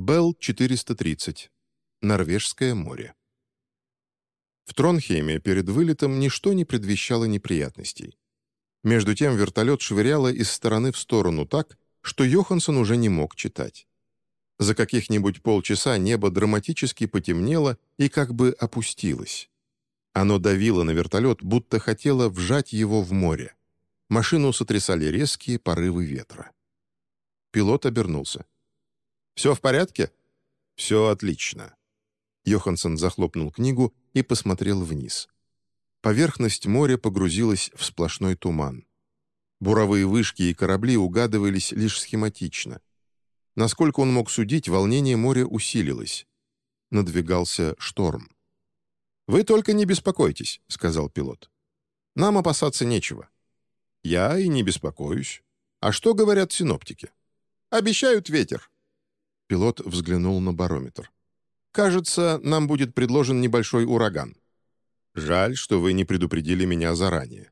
Белл-430. Норвежское море. В Тронхейме перед вылетом ничто не предвещало неприятностей. Между тем вертолет швыряло из стороны в сторону так, что Йоханссон уже не мог читать. За каких-нибудь полчаса небо драматически потемнело и как бы опустилось. Оно давило на вертолет, будто хотело вжать его в море. Машину сотрясали резкие порывы ветра. Пилот обернулся. «Все в порядке?» «Все отлично». Йоханссон захлопнул книгу и посмотрел вниз. Поверхность моря погрузилась в сплошной туман. Буровые вышки и корабли угадывались лишь схематично. Насколько он мог судить, волнение моря усилилось. Надвигался шторм. «Вы только не беспокойтесь», — сказал пилот. «Нам опасаться нечего». «Я и не беспокоюсь. А что говорят синоптики?» «Обещают ветер». Пилот взглянул на барометр. «Кажется, нам будет предложен небольшой ураган. Жаль, что вы не предупредили меня заранее».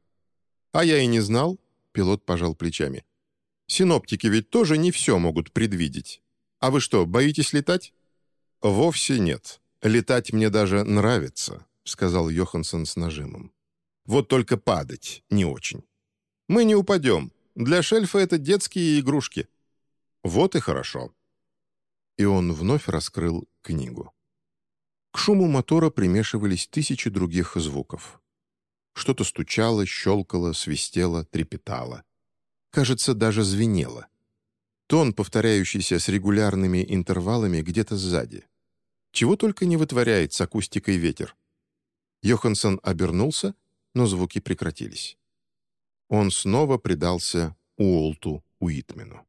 «А я и не знал», — пилот пожал плечами. «Синоптики ведь тоже не все могут предвидеть. А вы что, боитесь летать?» «Вовсе нет. Летать мне даже нравится», — сказал Йоханссон с нажимом. «Вот только падать не очень. Мы не упадем. Для шельфа это детские игрушки». «Вот и хорошо». И он вновь раскрыл книгу. К шуму мотора примешивались тысячи других звуков. Что-то стучало, щелкало, свистело, трепетало. Кажется, даже звенело. Тон, повторяющийся с регулярными интервалами где-то сзади. Чего только не вытворяет с акустикой ветер. Йоханссон обернулся, но звуки прекратились. Он снова предался Уолту Уитмену.